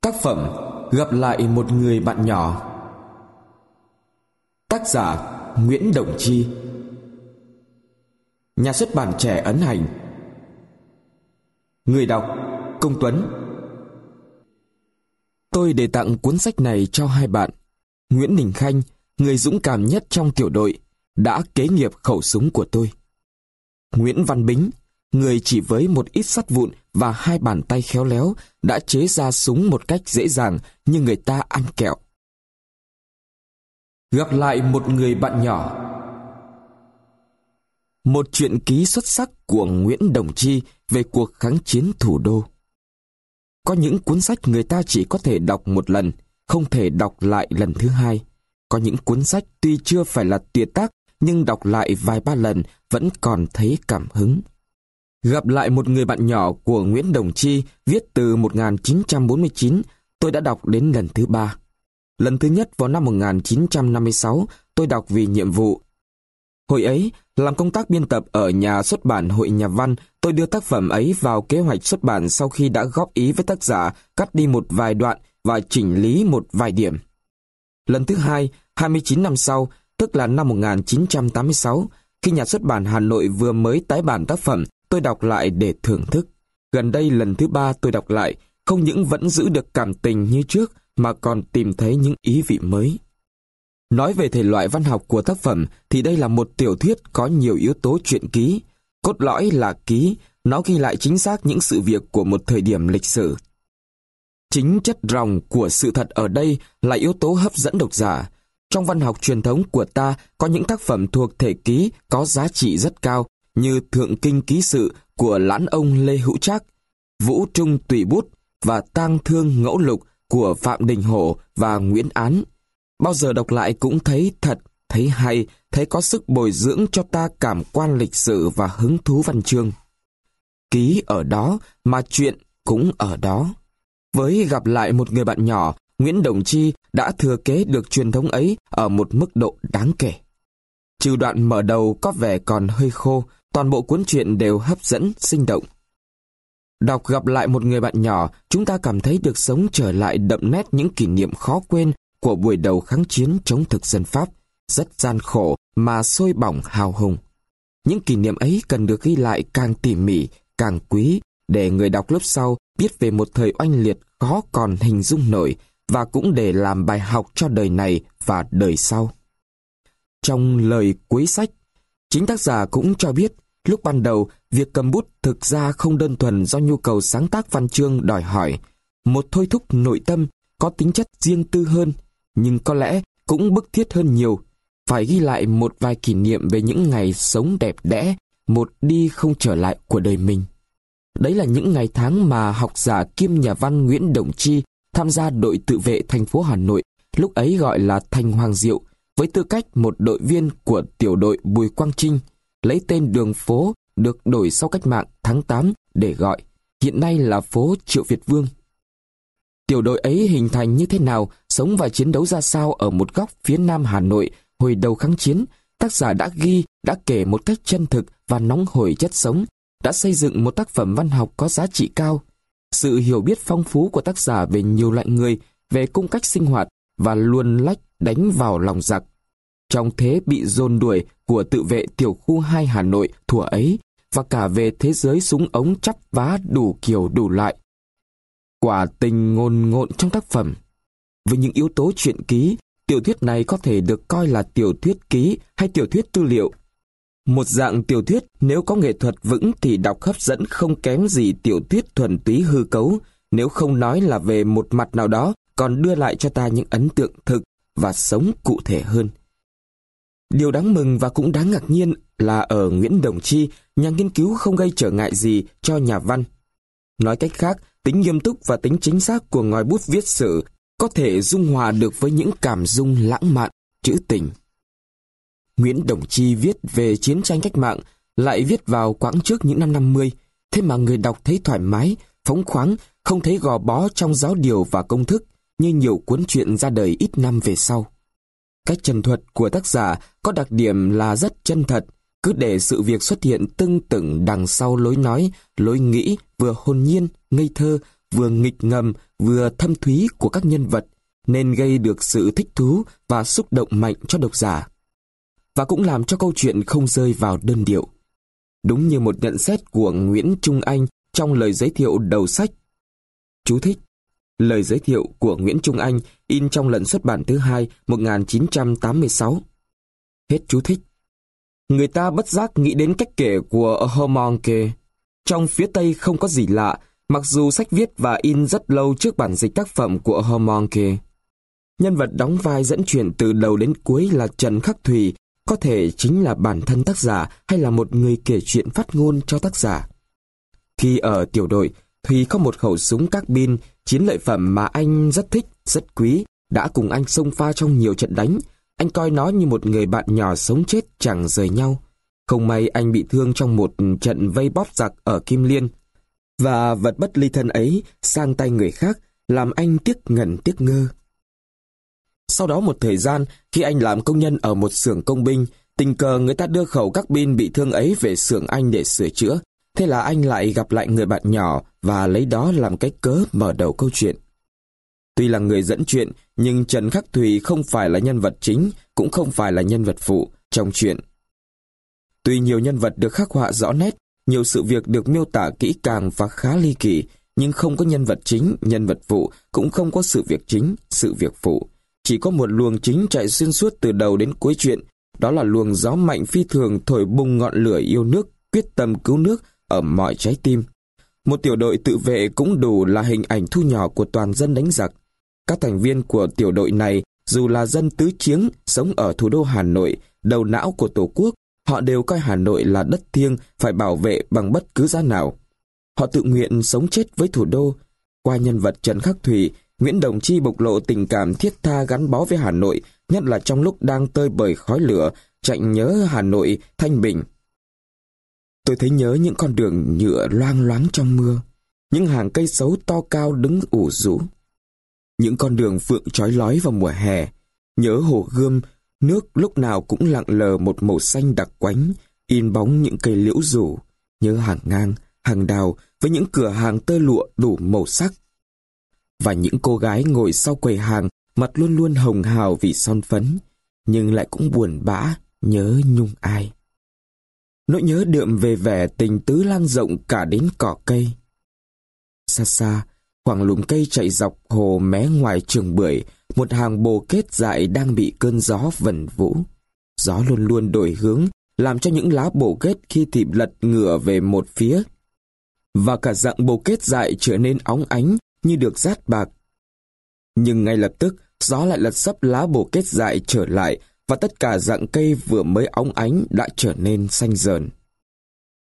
Tác phẩm Gặp lại một người bạn nhỏ. Tác giả Nguyễn Đồng Chi. Nhà xuất bản trẻ ấn hành. Người đọc Công Tuấn. Tôi để tặng cuốn sách này cho hai bạn. Nguyễn Đình Khanh, Người dũng cảm nhất trong tiểu đội, Đã kế nghiệp khẩu súng của tôi. Nguyễn Văn Bính, Người chỉ với một ít sắt vụn và hai bàn tay khéo léo đã chế ra súng một cách dễ dàng như người ta ăn kẹo. Gặp lại một người bạn nhỏ Một chuyện ký xuất sắc của Nguyễn Đồng Chi về cuộc kháng chiến thủ đô. Có những cuốn sách người ta chỉ có thể đọc một lần, không thể đọc lại lần thứ hai. Có những cuốn sách tuy chưa phải là tuyệt tác, nhưng đọc lại vài ba lần vẫn còn thấy cảm hứng. Gặp lại một người bạn nhỏ của Nguyễn Đồng Chi viết từ 1949, tôi đã đọc đến lần thứ ba. Lần thứ nhất vào năm 1956, tôi đọc vì nhiệm vụ. Hồi ấy, làm công tác biên tập ở nhà xuất bản Hội Nhà Văn, tôi đưa tác phẩm ấy vào kế hoạch xuất bản sau khi đã góp ý với tác giả cắt đi một vài đoạn và chỉnh lý một vài điểm. Lần thứ hai, 29 năm sau, tức là năm 1986, khi nhà xuất bản Hà Nội vừa mới tái bản tác phẩm, tôi đọc lại để thưởng thức. Gần đây lần thứ ba tôi đọc lại, không những vẫn giữ được cảm tình như trước, mà còn tìm thấy những ý vị mới. Nói về thể loại văn học của tác phẩm thì đây là một tiểu thuyết có nhiều yếu tố truyện ký. Cốt lõi là ký, nó ghi lại chính xác những sự việc của một thời điểm lịch sử. Chính chất ròng của sự thật ở đây là yếu tố hấp dẫn độc giả. Trong văn học truyền thống của ta có những tác phẩm thuộc thể ký có giá trị rất cao như Thượng Kinh Ký Sự của lãn ông Lê Hữu Trác, Vũ Trung Tùy Bút và Tang Thương Ngẫu Lục của Phạm Đình Hổ và Nguyễn Án. Bao giờ đọc lại cũng thấy thật, thấy hay, thấy có sức bồi dưỡng cho ta cảm quan lịch sử và hứng thú văn chương. Ký ở đó mà chuyện cũng ở đó. Với gặp lại một người bạn nhỏ, Nguyễn Đồng Chi đã thừa kế được truyền thống ấy ở một mức độ đáng kể. Trừ đoạn mở đầu có vẻ còn hơi khô, toàn bộ cuốn truyện đều hấp dẫn, sinh động. Đọc gặp lại một người bạn nhỏ, chúng ta cảm thấy được sống trở lại đậm nét những kỷ niệm khó quên của buổi đầu kháng chiến chống thực dân Pháp, rất gian khổ mà sôi bỏng hào hùng. Những kỷ niệm ấy cần được ghi lại càng tỉ mỉ, càng quý, để người đọc lớp sau biết về một thời oanh liệt khó còn hình dung nổi và cũng để làm bài học cho đời này và đời sau. Trong lời cuối sách, chính tác giả cũng cho biết lúc ban đầu việc cầm bút thực ra không đơn thuần do nhu cầu sáng tác văn chương đòi hỏi, một thôi thúc nội tâm có tính chất riêng tư hơn, nhưng có lẽ cũng bức thiết hơn nhiều, phải ghi lại một vài kỷ niệm về những ngày sống đẹp đẽ, một đi không trở lại của đời mình. Đấy là những ngày tháng mà học giả kiêm nhà văn Nguyễn Đồng Chi tham gia đội tự vệ thành phố Hà Nội, lúc ấy gọi là Thành Hoàng Diệu, với tư cách một đội viên của tiểu đội Bùi Quang Trinh, lấy tên đường phố được đổi sau cách mạng tháng 8 để gọi, hiện nay là phố Triệu Việt Vương. Tiểu đội ấy hình thành như thế nào, sống và chiến đấu ra sao ở một góc phía nam Hà Nội hồi đầu kháng chiến, tác giả đã ghi, đã kể một cách chân thực và nóng hổi chất sống, đã xây dựng một tác phẩm văn học có giá trị cao. Sự hiểu biết phong phú của tác giả về nhiều loại người, về cung cách sinh hoạt và luồn lách đánh vào lòng giặc. Trong thế bị dồn đuổi của tự vệ tiểu khu 2 Hà Nội thủa ấy và cả về thế giới súng ống chắp vá đủ kiểu đủ loại. Quả tình ngôn ngộn trong tác phẩm. Với những yếu tố truyện ký, tiểu thuyết này có thể được coi là tiểu thuyết ký hay tiểu thuyết tư liệu. Một dạng tiểu thuyết nếu có nghệ thuật vững thì đọc hấp dẫn không kém gì tiểu thuyết thuần túy hư cấu, nếu không nói là về một mặt nào đó còn đưa lại cho ta những ấn tượng thực và sống cụ thể hơn. Điều đáng mừng và cũng đáng ngạc nhiên là ở Nguyễn Đồng Chi, nhà nghiên cứu không gây trở ngại gì cho nhà văn. Nói cách khác, tính nghiêm túc và tính chính xác của ngòi bút viết sử có thể dung hòa được với những cảm dung lãng mạn, trữ tình. Nguyễn Đồng Chi viết về chiến tranh cách mạng, lại viết vào quãng trước những năm 50, thế mà người đọc thấy thoải mái, phóng khoáng, không thấy gò bó trong giáo điều và công thức, như nhiều cuốn truyện ra đời ít năm về sau. Cách trần thuật của tác giả có đặc điểm là rất chân thật, cứ để sự việc xuất hiện tưng tửng đằng sau lối nói, lối nghĩ vừa hồn nhiên, ngây thơ, vừa nghịch ngầm vừa thâm thúy của các nhân vật nên gây được sự thích thú và xúc động mạnh cho độc giả. Và cũng làm cho câu chuyện không rơi vào đơn điệu. Đúng như một nhận xét của Nguyễn Trung Anh trong lời giới thiệu đầu sách. Chú thích Lời giới thiệu của Nguyễn Trung Anh in trong lần xuất bản thứ hai 1986. Hết chú thích. Người ta bất giác nghĩ đến cách kể của Homonke. Trong phía Tây không có gì lạ, mặc dù sách viết và in rất lâu trước bản dịch tác phẩm của Homonke. Nhân vật đóng vai dẫn chuyện từ đầu đến cuối là Trần Khắc Thùy, có thể chính là bản thân tác giả hay là một người kể chuyện phát ngôn cho tác giả. Khi ở tiểu đội, Thùy có một khẩu súng các pin, chiến lợi phẩm mà anh rất thích, rất quý, đã cùng anh xông pha trong nhiều trận đánh. Anh coi nó như một người bạn nhỏ sống chết chẳng rời nhau. Không may anh bị thương trong một trận vây bóp giặc ở Kim Liên. Và vật bất ly thân ấy sang tay người khác làm anh tiếc ngẩn tiếc ngơ. Sau đó một thời gian, khi anh làm công nhân ở một xưởng công binh, tình cờ người ta đưa khẩu các pin bị thương ấy về xưởng anh để sửa chữa. Thế là anh lại gặp lại người bạn nhỏ và lấy đó làm cái cớ mở đầu câu chuyện. Tuy là người dẫn chuyện, nhưng Trần Khắc Thùy không phải là nhân vật chính, cũng không phải là nhân vật phụ trong chuyện. Tuy nhiều nhân vật được khắc họa rõ nét, nhiều sự việc được miêu tả kỹ càng và khá ly kỳ, nhưng không có nhân vật chính, nhân vật phụ, cũng không có sự việc chính, sự việc phụ. Chỉ có một luồng chính chạy xuyên suốt từ đầu đến cuối chuyện, đó là luồng gió mạnh phi thường thổi bùng ngọn lửa yêu nước, quyết tâm cứu nước ở mọi trái tim. Một tiểu đội tự vệ cũng đủ là hình ảnh thu nhỏ của toàn dân đánh giặc. Các thành viên của tiểu đội này, dù là dân tứ chiếng, sống ở thủ đô Hà Nội, đầu não của Tổ quốc, họ đều coi Hà Nội là đất thiêng, phải bảo vệ bằng bất cứ giá nào. Họ tự nguyện sống chết với thủ đô. Qua nhân vật Trần Khắc Thủy, Nguyễn Đồng Chi bộc lộ tình cảm thiết tha gắn bó với Hà Nội, nhất là trong lúc đang tơi bời khói lửa, chạy nhớ Hà Nội, thanh bình. Tôi thấy nhớ những con đường nhựa loang loáng trong mưa, những hàng cây xấu to cao đứng ủ rũ. Những con đường phượng trói lói vào mùa hè, nhớ hồ gươm, nước lúc nào cũng lặng lờ một màu xanh đặc quánh, in bóng những cây liễu rủ, nhớ hàng ngang, hàng đào với những cửa hàng tơ lụa đủ màu sắc. Và những cô gái ngồi sau quầy hàng, mặt luôn luôn hồng hào vì son phấn, nhưng lại cũng buồn bã, nhớ nhung ai. Nỗi nhớ đượm về vẻ tình tứ lan rộng cả đến cỏ cây. Xa xa, khoảng lùm cây chạy dọc hồ mé ngoài trường bưởi, một hàng bồ kết dại đang bị cơn gió vần vũ. Gió luôn luôn đổi hướng, làm cho những lá bồ kết khi thì lật ngửa về một phía. Và cả dạng bồ kết dại trở nên óng ánh như được rát bạc. Nhưng ngay lập tức, gió lại lật sấp lá bồ kết dại trở lại và tất cả dạng cây vừa mới óng ánh đã trở nên xanh dờn.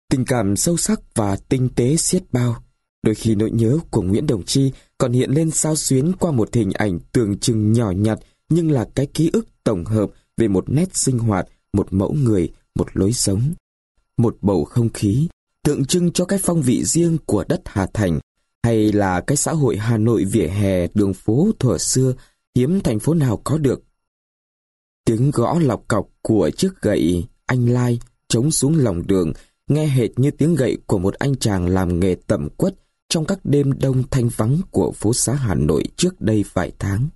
Tình cảm sâu sắc và tinh tế xiết bao, đôi khi nỗi nhớ của Nguyễn Đồng Chi còn hiện lên sao xuyến qua một hình ảnh tưởng chừng nhỏ nhặt nhưng là cái ký ức tổng hợp về một nét sinh hoạt, một mẫu người, một lối sống. Một bầu không khí, tượng trưng cho cái phong vị riêng của đất Hà Thành, hay là cái xã hội Hà Nội vỉa hè đường phố thuở xưa hiếm thành phố nào có được. Tiếng gõ lọc cọc của chiếc gậy anh lai chống xuống lòng đường nghe hệt như tiếng gậy của một anh chàng làm nghề tẩm quất trong các đêm đông thanh vắng của phố xá Hà Nội trước đây vài tháng.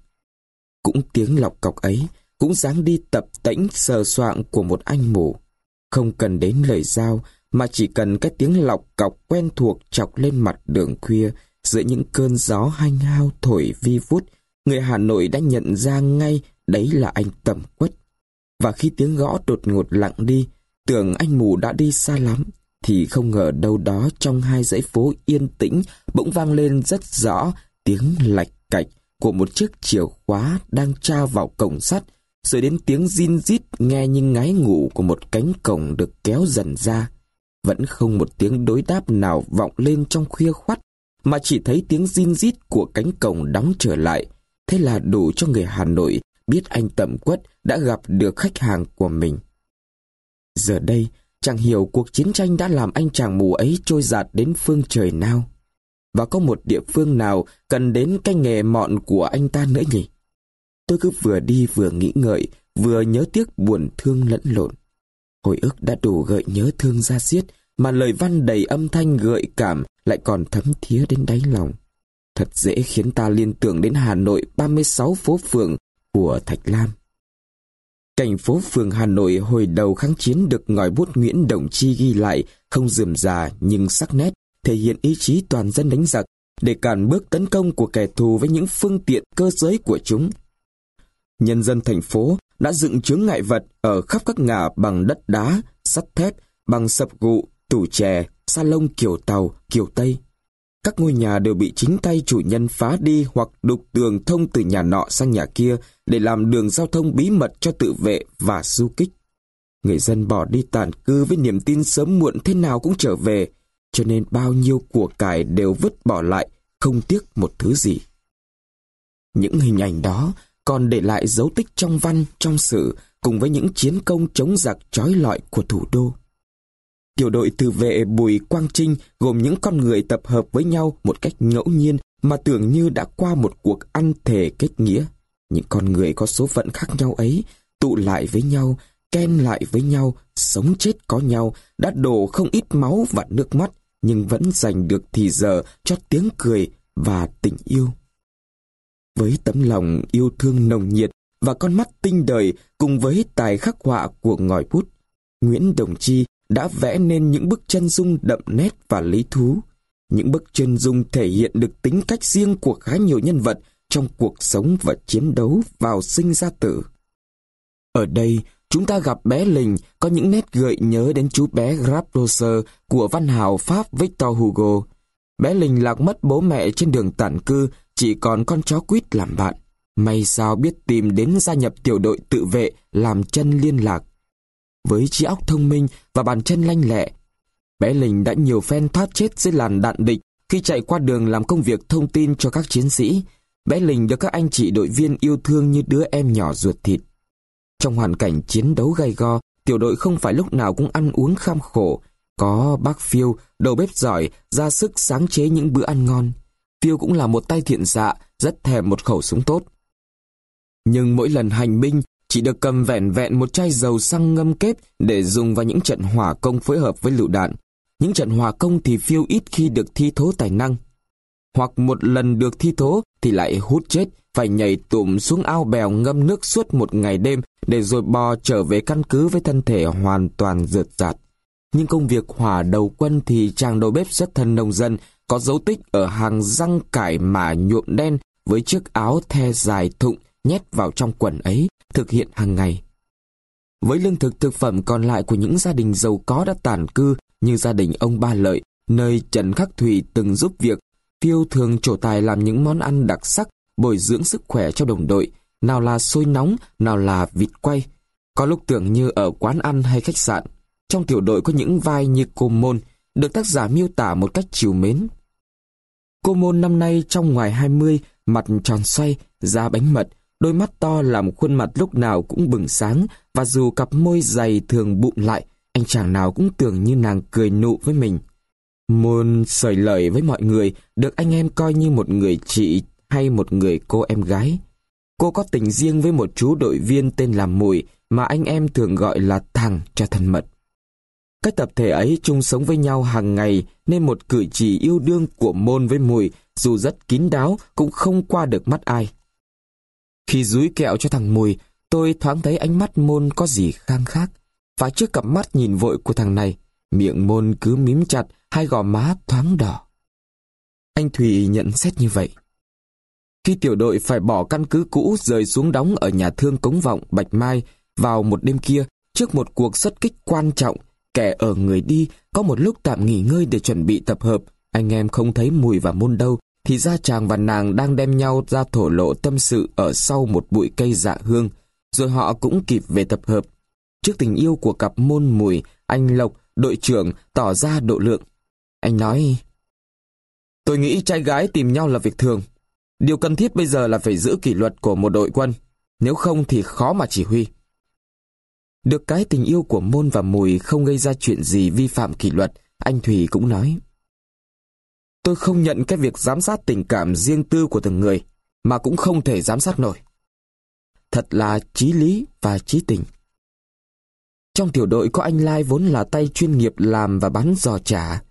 Cũng tiếng lọc cọc ấy cũng dáng đi tập tễnh sờ soạng của một anh mù. Không cần đến lời giao mà chỉ cần cái tiếng lọc cọc quen thuộc chọc lên mặt đường khuya giữa những cơn gió hanh hao thổi vi vút, người Hà Nội đã nhận ra ngay đấy là anh tẩm quất. Và khi tiếng gõ đột ngột lặng đi, tưởng anh mù đã đi xa lắm, thì không ngờ đâu đó trong hai dãy phố yên tĩnh bỗng vang lên rất rõ tiếng lạch cạch của một chiếc chìa khóa đang tra vào cổng sắt, rồi đến tiếng zin rít nghe như ngái ngủ của một cánh cổng được kéo dần ra. Vẫn không một tiếng đối đáp nào vọng lên trong khuya khoắt, mà chỉ thấy tiếng zin rít của cánh cổng đóng trở lại. Thế là đủ cho người Hà Nội biết anh Tẩm Quất đã gặp được khách hàng của mình. Giờ đây, chẳng hiểu cuộc chiến tranh đã làm anh chàng mù ấy trôi giạt đến phương trời nào. Và có một địa phương nào cần đến cái nghề mọn của anh ta nữa nhỉ? Tôi cứ vừa đi vừa nghĩ ngợi, vừa nhớ tiếc buồn thương lẫn lộn. Hồi ức đã đủ gợi nhớ thương ra xiết, mà lời văn đầy âm thanh gợi cảm lại còn thấm thía đến đáy lòng. Thật dễ khiến ta liên tưởng đến Hà Nội 36 phố phường của Thạch Lam. Cảnh phố phường Hà Nội hồi đầu kháng chiến được ngòi bút Nguyễn Đồng Chi ghi lại không dườm già nhưng sắc nét, thể hiện ý chí toàn dân đánh giặc để cản bước tấn công của kẻ thù với những phương tiện cơ giới của chúng. Nhân dân thành phố đã dựng chướng ngại vật ở khắp các ngả bằng đất đá, sắt thép, bằng sập gụ, tủ chè, sa lông kiểu tàu, kiểu Tây. Các ngôi nhà đều bị chính tay chủ nhân phá đi hoặc đục tường thông từ nhà nọ sang nhà kia để làm đường giao thông bí mật cho tự vệ và du kích. Người dân bỏ đi tàn cư với niềm tin sớm muộn thế nào cũng trở về, cho nên bao nhiêu của cải đều vứt bỏ lại, không tiếc một thứ gì. Những hình ảnh đó còn để lại dấu tích trong văn, trong sử, cùng với những chiến công chống giặc trói lọi của thủ đô. Tiểu đội tự vệ Bùi Quang Trinh gồm những con người tập hợp với nhau một cách ngẫu nhiên mà tưởng như đã qua một cuộc ăn thể kết nghĩa. Những con người có số phận khác nhau ấy tụ lại với nhau, ken lại với nhau, sống chết có nhau, đã đổ không ít máu và nước mắt, nhưng vẫn dành được thì giờ cho tiếng cười và tình yêu. Với tấm lòng yêu thương nồng nhiệt và con mắt tinh đời cùng với tài khắc họa của ngòi bút, Nguyễn Đồng Chi đã vẽ nên những bức chân dung đậm nét và lý thú. Những bức chân dung thể hiện được tính cách riêng của khá nhiều nhân vật trong cuộc sống và chiến đấu vào sinh ra tử. Ở đây, chúng ta gặp bé Lình có những nét gợi nhớ đến chú bé Grabroser của văn hào Pháp Victor Hugo. Bé Lình lạc mất bố mẹ trên đường tản cư, chỉ còn con chó quýt làm bạn. May sao biết tìm đến gia nhập tiểu đội tự vệ làm chân liên lạc với trí óc thông minh và bàn chân lanh lẹ. Bé Linh đã nhiều phen thoát chết dưới làn đạn địch khi chạy qua đường làm công việc thông tin cho các chiến sĩ. Bé Linh được các anh chị đội viên yêu thương như đứa em nhỏ ruột thịt. Trong hoàn cảnh chiến đấu gay go, tiểu đội không phải lúc nào cũng ăn uống kham khổ. Có bác Phiêu, đầu bếp giỏi, ra sức sáng chế những bữa ăn ngon. Phiêu cũng là một tay thiện dạ, rất thèm một khẩu súng tốt. Nhưng mỗi lần hành binh, chỉ được cầm vẹn vẹn một chai dầu xăng ngâm kép để dùng vào những trận hỏa công phối hợp với lựu đạn. Những trận hỏa công thì phiêu ít khi được thi thố tài năng. Hoặc một lần được thi thố thì lại hút chết, phải nhảy tụm xuống ao bèo ngâm nước suốt một ngày đêm để rồi bò trở về căn cứ với thân thể hoàn toàn rượt rạt. Nhưng công việc hỏa đầu quân thì chàng đầu bếp xuất thân nông dân có dấu tích ở hàng răng cải mà nhuộm đen với chiếc áo the dài thụng nhét vào trong quần ấy thực hiện hàng ngày. Với lương thực thực phẩm còn lại của những gia đình giàu có đã tản cư như gia đình ông Ba Lợi, nơi Trần Khắc Thủy từng giúp việc, Phiêu thường trổ tài làm những món ăn đặc sắc, bồi dưỡng sức khỏe cho đồng đội, nào là xôi nóng, nào là vịt quay. Có lúc tưởng như ở quán ăn hay khách sạn, trong tiểu đội có những vai như cô Môn, được tác giả miêu tả một cách chiều mến. Cô Môn năm nay trong ngoài 20, mặt tròn xoay, da bánh mật, Đôi mắt to làm khuôn mặt lúc nào cũng bừng sáng và dù cặp môi dày thường bụng lại, anh chàng nào cũng tưởng như nàng cười nụ với mình. Môn sởi lời với mọi người được anh em coi như một người chị hay một người cô em gái. Cô có tình riêng với một chú đội viên tên là Mùi mà anh em thường gọi là thằng cho thân mật. Các tập thể ấy chung sống với nhau hàng ngày nên một cử chỉ yêu đương của Môn với Mùi dù rất kín đáo cũng không qua được mắt ai. Khi dúi kẹo cho thằng Mùi, tôi thoáng thấy ánh mắt môn có gì khang khác. Và trước cặp mắt nhìn vội của thằng này, miệng môn cứ mím chặt, hai gò má thoáng đỏ. Anh Thùy nhận xét như vậy. Khi tiểu đội phải bỏ căn cứ cũ rời xuống đóng ở nhà thương Cống Vọng, Bạch Mai vào một đêm kia, trước một cuộc xuất kích quan trọng, kẻ ở người đi có một lúc tạm nghỉ ngơi để chuẩn bị tập hợp, anh em không thấy mùi và môn đâu, thì ra chàng và nàng đang đem nhau ra thổ lộ tâm sự ở sau một bụi cây dạ hương, rồi họ cũng kịp về tập hợp. Trước tình yêu của cặp môn mùi, anh Lộc, đội trưởng, tỏ ra độ lượng. Anh nói, Tôi nghĩ trai gái tìm nhau là việc thường. Điều cần thiết bây giờ là phải giữ kỷ luật của một đội quân, nếu không thì khó mà chỉ huy. Được cái tình yêu của môn và mùi không gây ra chuyện gì vi phạm kỷ luật, anh Thùy cũng nói. Tôi không nhận cái việc giám sát tình cảm riêng tư của từng người, mà cũng không thể giám sát nổi. Thật là trí lý và trí tình. Trong tiểu đội có anh Lai vốn là tay chuyên nghiệp làm và bán giò chả.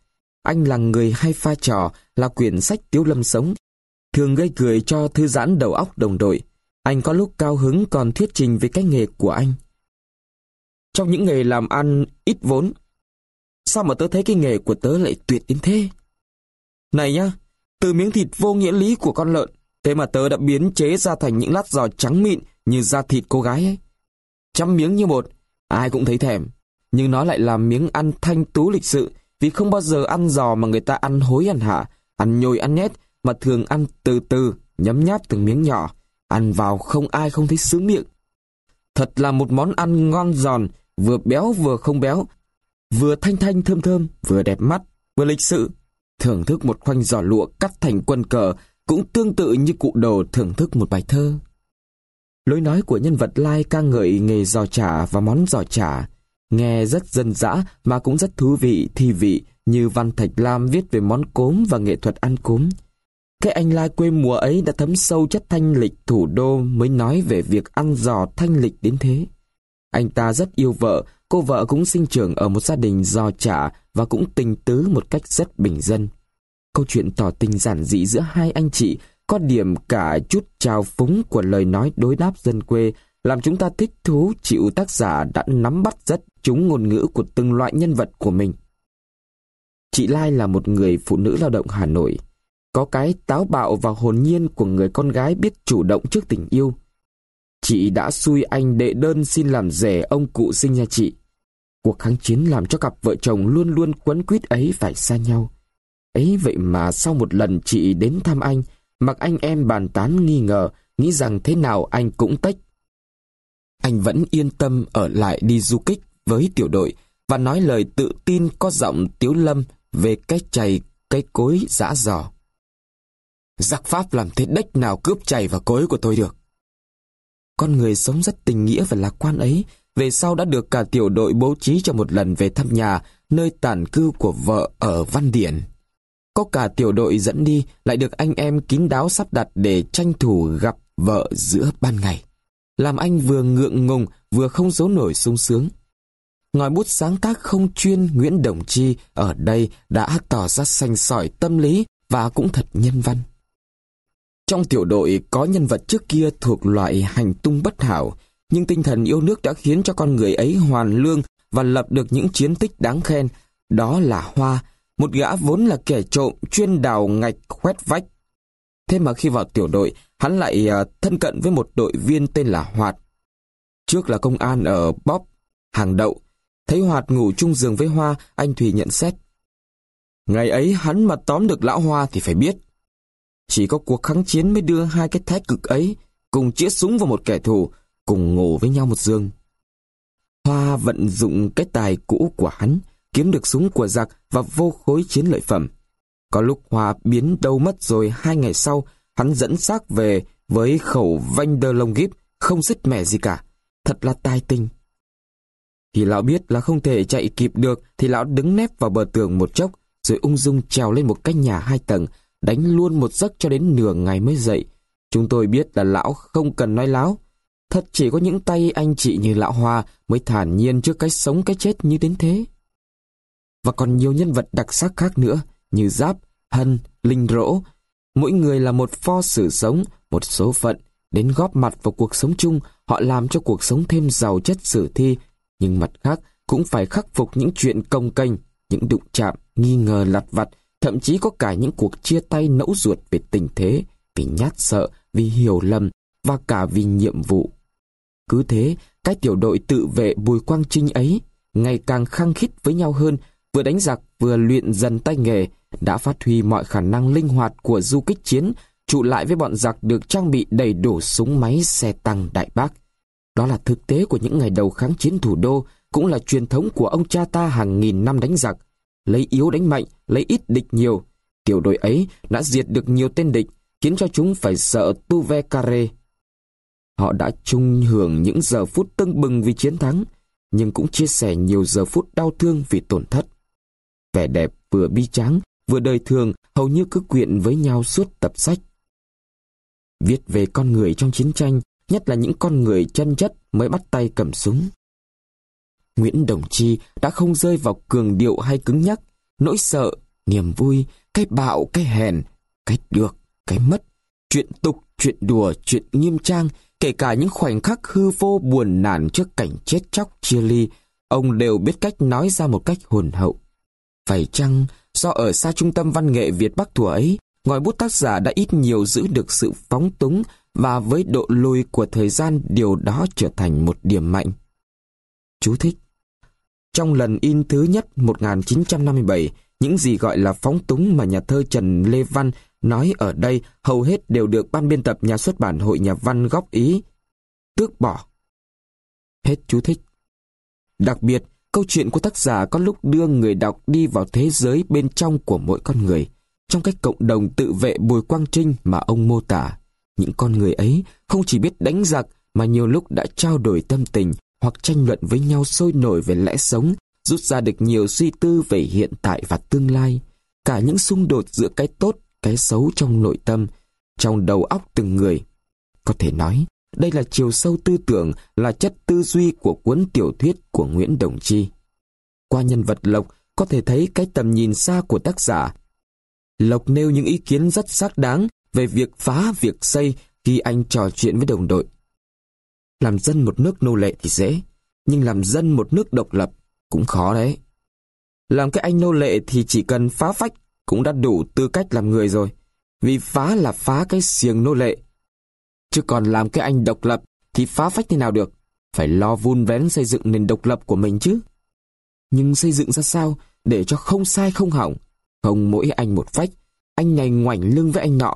Anh là người hay pha trò, là quyển sách Tiếu Lâm Sống. thường gây cười cho thư giãn đầu óc đồng đội. Anh có lúc cao hứng còn thuyết trình về cái nghề của anh. Trong những nghề làm ăn ít vốn, sao mà tớ thấy cái nghề của tớ lại tuyệt đến thế? Này nhá, từ miếng thịt vô nghĩa lý của con lợn, thế mà tớ đã biến chế ra thành những lát giò trắng mịn như da thịt cô gái ấy. Trăm miếng như một, ai cũng thấy thèm. Nhưng nó lại là miếng ăn thanh tú lịch sự, vì không bao giờ ăn giò mà người ta ăn hối ăn hạ, ăn nhồi ăn nhét, mà thường ăn từ từ, nhấm nháp từng miếng nhỏ. Ăn vào không ai không thấy sướng miệng. Thật là một món ăn ngon giòn, vừa béo vừa không béo, vừa thanh thanh thơm thơm, vừa đẹp mắt, vừa lịch sự. Thưởng thức một khoanh giỏ lụa cắt thành quân cờ cũng tương tự như cụ đồ thưởng thức một bài thơ. Lối nói của nhân vật Lai ca ngợi nghề giò chả và món giò chả, nghe rất dân dã mà cũng rất thú vị, thi vị như Văn Thạch Lam viết về món cốm và nghệ thuật ăn cốm. Cái anh Lai quê mùa ấy đã thấm sâu chất thanh lịch thủ đô mới nói về việc ăn giò thanh lịch đến thế. Anh ta rất yêu vợ, cô vợ cũng sinh trưởng ở một gia đình giò chả và cũng tình tứ một cách rất bình dân. Câu chuyện tỏ tình giản dị giữa hai anh chị có điểm cả chút trào phúng của lời nói đối đáp dân quê, làm chúng ta thích thú chịu tác giả đã nắm bắt rất chúng ngôn ngữ của từng loại nhân vật của mình. Chị Lai là một người phụ nữ lao động Hà Nội. Có cái táo bạo và hồn nhiên của người con gái biết chủ động trước tình yêu. Chị đã xui anh đệ đơn xin làm rể ông cụ sinh nhà chị. Cuộc kháng chiến làm cho cặp vợ chồng luôn luôn quấn quýt ấy phải xa nhau. Ấy vậy mà sau một lần chị đến thăm anh, mặc anh em bàn tán nghi ngờ, nghĩ rằng thế nào anh cũng tách. Anh vẫn yên tâm ở lại đi du kích với tiểu đội và nói lời tự tin có giọng tiếu lâm về cái chày, cái cối giã giò Giặc Pháp làm thế đếch nào cướp chày và cối của tôi được. Con người sống rất tình nghĩa và lạc quan ấy, về sau đã được cả tiểu đội bố trí cho một lần về thăm nhà, nơi tản cư của vợ ở Văn Điển. Có cả tiểu đội dẫn đi lại được anh em kín đáo sắp đặt để tranh thủ gặp vợ giữa ban ngày. Làm anh vừa ngượng ngùng vừa không giấu nổi sung sướng. Ngòi bút sáng tác không chuyên Nguyễn Đồng Chi ở đây đã tỏ ra xanh sỏi tâm lý và cũng thật nhân văn. Trong tiểu đội có nhân vật trước kia thuộc loại hành tung bất hảo, nhưng tinh thần yêu nước đã khiến cho con người ấy hoàn lương và lập được những chiến tích đáng khen. Đó là Hoa, một gã vốn là kẻ trộm chuyên đào ngạch khoét vách. Thế mà khi vào tiểu đội, hắn lại à, thân cận với một đội viên tên là Hoạt. Trước là công an ở Bóp, hàng đậu. Thấy Hoạt ngủ chung giường với Hoa, anh Thùy nhận xét. Ngày ấy hắn mà tóm được lão Hoa thì phải biết. Chỉ có cuộc kháng chiến mới đưa hai cái thái cực ấy cùng chĩa súng vào một kẻ thù, cùng ngủ với nhau một giường. Hoa vận dụng cái tài cũ của hắn, kiếm được súng của giặc và vô khối chiến lợi phẩm. Có lúc Hoa biến đâu mất rồi hai ngày sau, hắn dẫn xác về với khẩu vanh đơ lông gíp, không dứt mẻ gì cả. Thật là tai tinh. Khi lão biết là không thể chạy kịp được thì lão đứng nép vào bờ tường một chốc rồi ung dung trèo lên một căn nhà hai tầng đánh luôn một giấc cho đến nửa ngày mới dậy. Chúng tôi biết là lão không cần nói láo. Thật chỉ có những tay anh chị như lão Hoa mới thản nhiên trước cái sống cái chết như đến thế. Và còn nhiều nhân vật đặc sắc khác nữa như Giáp, Hân, Linh Rỗ. Mỗi người là một pho sử sống, một số phận. Đến góp mặt vào cuộc sống chung, họ làm cho cuộc sống thêm giàu chất sử thi. Nhưng mặt khác cũng phải khắc phục những chuyện công kênh, những đụng chạm, nghi ngờ lặt vặt, Thậm chí có cả những cuộc chia tay nẫu ruột về tình thế, vì nhát sợ, vì hiểu lầm và cả vì nhiệm vụ. Cứ thế, cái tiểu đội tự vệ Bùi Quang Trinh ấy ngày càng khăng khít với nhau hơn, vừa đánh giặc vừa luyện dần tay nghề, đã phát huy mọi khả năng linh hoạt của du kích chiến, trụ lại với bọn giặc được trang bị đầy đủ súng máy xe tăng đại bác. Đó là thực tế của những ngày đầu kháng chiến thủ đô, cũng là truyền thống của ông cha ta hàng nghìn năm đánh giặc, lấy yếu đánh mạnh, lấy ít địch nhiều. Tiểu đội ấy đã diệt được nhiều tên địch, khiến cho chúng phải sợ Tuve Carre. care. Họ đã chung hưởng những giờ phút tưng bừng vì chiến thắng, nhưng cũng chia sẻ nhiều giờ phút đau thương vì tổn thất. Vẻ đẹp vừa bi tráng, vừa đời thường hầu như cứ quyện với nhau suốt tập sách. Viết về con người trong chiến tranh, nhất là những con người chân chất mới bắt tay cầm súng. Nguyễn Đồng Chi đã không rơi vào cường điệu hay cứng nhắc, nỗi sợ, niềm vui, cái bạo, cái hèn, cái được, cái mất, Chuyện tục, chuyện đùa, chuyện nghiêm trang, kể cả những khoảnh khắc hư vô buồn nản trước cảnh chết chóc chia ly, ông đều biết cách nói ra một cách hồn hậu. Phải chăng do ở xa trung tâm văn nghệ Việt Bắc thuở ấy, ngòi bút tác giả đã ít nhiều giữ được sự phóng túng và với độ lùi của thời gian điều đó trở thành một điểm mạnh. Chú thích Trong lần in thứ nhất 1957, những gì gọi là phóng túng mà nhà thơ Trần Lê Văn nói ở đây hầu hết đều được ban biên tập nhà xuất bản Hội Nhà văn góp ý, tước bỏ. Hết chú thích. Đặc biệt, câu chuyện của tác giả có lúc đưa người đọc đi vào thế giới bên trong của mỗi con người, trong cách cộng đồng tự vệ Bùi Quang Trinh mà ông mô tả. Những con người ấy không chỉ biết đánh giặc mà nhiều lúc đã trao đổi tâm tình hoặc tranh luận với nhau sôi nổi về lẽ sống, rút ra được nhiều suy tư về hiện tại và tương lai. Cả những xung đột giữa cái tốt, cái xấu trong nội tâm, trong đầu óc từng người. Có thể nói, đây là chiều sâu tư tưởng, là chất tư duy của cuốn tiểu thuyết của Nguyễn Đồng Chi. Qua nhân vật Lộc, có thể thấy cái tầm nhìn xa của tác giả. Lộc nêu những ý kiến rất xác đáng về việc phá việc xây khi anh trò chuyện với đồng đội. Làm dân một nước nô lệ thì dễ, nhưng làm dân một nước độc lập cũng khó đấy. Làm cái anh nô lệ thì chỉ cần phá phách cũng đã đủ tư cách làm người rồi, vì phá là phá cái xiềng nô lệ. Chứ còn làm cái anh độc lập thì phá phách thế nào được, phải lo vun vén xây dựng nền độc lập của mình chứ. Nhưng xây dựng ra sao để cho không sai không hỏng, không mỗi anh một phách, anh này ngoảnh lưng với anh nọ,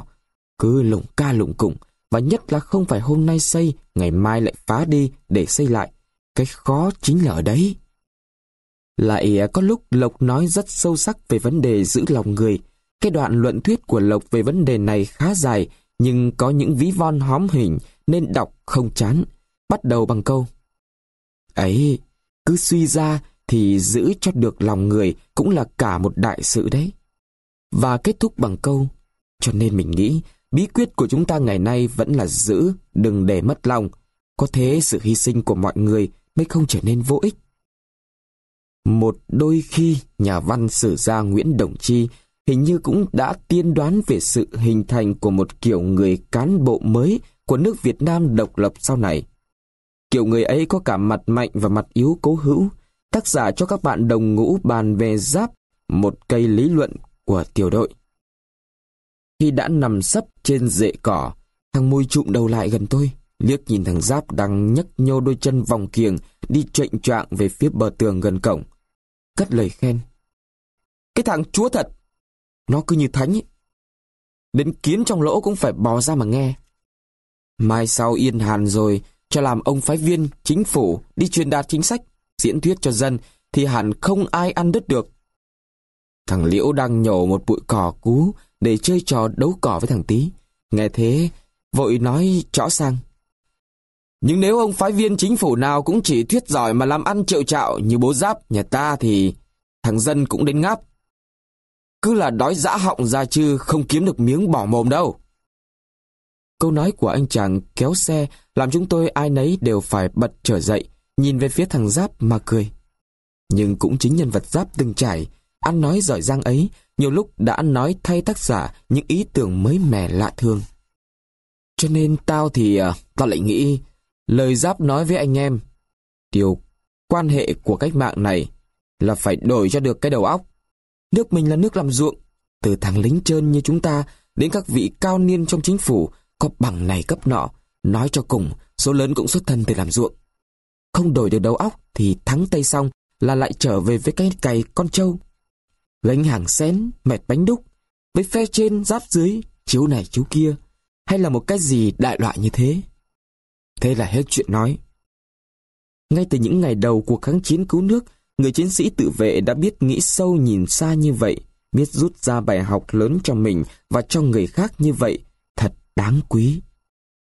cứ lủng ca lủng củng, và nhất là không phải hôm nay xây, ngày mai lại phá đi để xây lại. Cái khó chính là ở đấy. Lại à, có lúc Lộc nói rất sâu sắc về vấn đề giữ lòng người. Cái đoạn luận thuyết của Lộc về vấn đề này khá dài, nhưng có những ví von hóm hình nên đọc không chán. Bắt đầu bằng câu. Ấy, cứ suy ra thì giữ cho được lòng người cũng là cả một đại sự đấy. Và kết thúc bằng câu. Cho nên mình nghĩ Bí quyết của chúng ta ngày nay vẫn là giữ, đừng để mất lòng. Có thế sự hy sinh của mọi người mới không trở nên vô ích. Một đôi khi nhà văn sử gia Nguyễn Đồng Chi hình như cũng đã tiên đoán về sự hình thành của một kiểu người cán bộ mới của nước Việt Nam độc lập sau này. Kiểu người ấy có cả mặt mạnh và mặt yếu cố hữu. Tác giả cho các bạn đồng ngũ bàn về giáp, một cây lý luận của tiểu đội. Khi đã nằm sấp trên rễ cỏ, thằng môi trụm đầu lại gần tôi, liếc nhìn thằng Giáp đang nhấc nhô đôi chân vòng kiềng đi trệnh trạng về phía bờ tường gần cổng. Cất lời khen. Cái thằng chúa thật, nó cứ như thánh ấy. Đến kiến trong lỗ cũng phải bò ra mà nghe. Mai sau yên hàn rồi, cho làm ông phái viên, chính phủ, đi truyền đạt chính sách, diễn thuyết cho dân, thì hẳn không ai ăn đứt được. Thằng Liễu đang nhổ một bụi cỏ cú, để chơi trò đấu cỏ với thằng Tý. Nghe thế, vội nói chó sang. Nhưng nếu ông phái viên chính phủ nào cũng chỉ thuyết giỏi mà làm ăn triệu trạo như bố giáp nhà ta thì thằng dân cũng đến ngáp. Cứ là đói dã họng ra chứ không kiếm được miếng bỏ mồm đâu. Câu nói của anh chàng kéo xe làm chúng tôi ai nấy đều phải bật trở dậy, nhìn về phía thằng Giáp mà cười. Nhưng cũng chính nhân vật Giáp từng trải, ăn nói giỏi giang ấy nhiều lúc đã nói thay tác giả những ý tưởng mới mẻ lạ thường. Cho nên tao thì ờ, tao lại nghĩ lời giáp nói với anh em điều quan hệ của cách mạng này là phải đổi cho được cái đầu óc. Nước mình là nước làm ruộng, từ thằng lính trơn như chúng ta đến các vị cao niên trong chính phủ có bằng này cấp nọ, nói cho cùng số lớn cũng xuất thân từ làm ruộng. Không đổi được đầu óc thì thắng tay xong là lại trở về với cái cày con trâu gánh hàng xén, mệt bánh đúc, với phe trên giáp dưới, chiếu này chiếu kia, hay là một cái gì đại loại như thế. Thế là hết chuyện nói. Ngay từ những ngày đầu cuộc kháng chiến cứu nước, người chiến sĩ tự vệ đã biết nghĩ sâu nhìn xa như vậy, biết rút ra bài học lớn cho mình và cho người khác như vậy, thật đáng quý.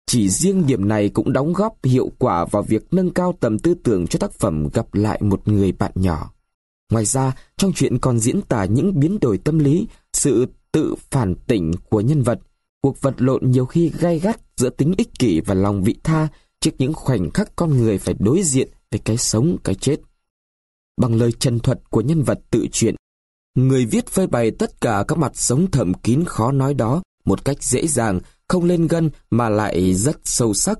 Chỉ riêng điểm này cũng đóng góp hiệu quả vào việc nâng cao tầm tư tưởng cho tác phẩm gặp lại một người bạn nhỏ. Ngoài ra, trong chuyện còn diễn tả những biến đổi tâm lý, sự tự phản tỉnh của nhân vật, cuộc vật lộn nhiều khi gay gắt giữa tính ích kỷ và lòng vị tha trước những khoảnh khắc con người phải đối diện với cái sống, cái chết. Bằng lời chân thuật của nhân vật tự truyện, người viết phơi bày tất cả các mặt sống thầm kín khó nói đó một cách dễ dàng không lên gân mà lại rất sâu sắc.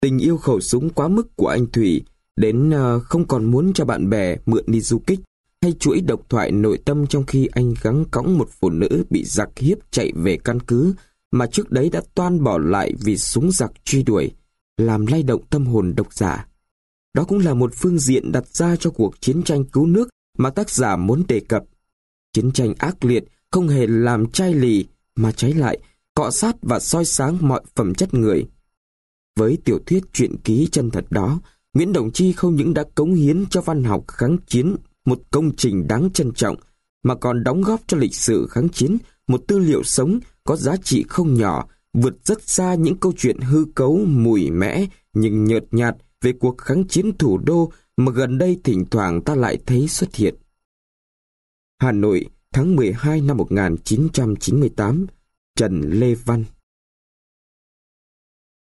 Tình yêu khẩu súng quá mức của anh Thủy đến uh, không còn muốn cho bạn bè mượn đi du kích hay chuỗi độc thoại nội tâm trong khi anh gắng cõng một phụ nữ bị giặc hiếp chạy về căn cứ mà trước đấy đã toan bỏ lại vì súng giặc truy đuổi, làm lay động tâm hồn độc giả. Đó cũng là một phương diện đặt ra cho cuộc chiến tranh cứu nước mà tác giả muốn đề cập. Chiến tranh ác liệt không hề làm chai lì, mà trái lại, cọ sát và soi sáng mọi phẩm chất người. Với tiểu thuyết truyện ký chân thật đó, Nguyễn Đồng Chi không những đã cống hiến cho văn học kháng chiến một công trình đáng trân trọng, mà còn đóng góp cho lịch sử kháng chiến một tư liệu sống có giá trị không nhỏ, vượt rất xa những câu chuyện hư cấu, mùi mẽ, nhưng nhợt nhạt về cuộc kháng chiến thủ đô mà gần đây thỉnh thoảng ta lại thấy xuất hiện. Hà Nội, tháng 12 năm 1998, Trần Lê Văn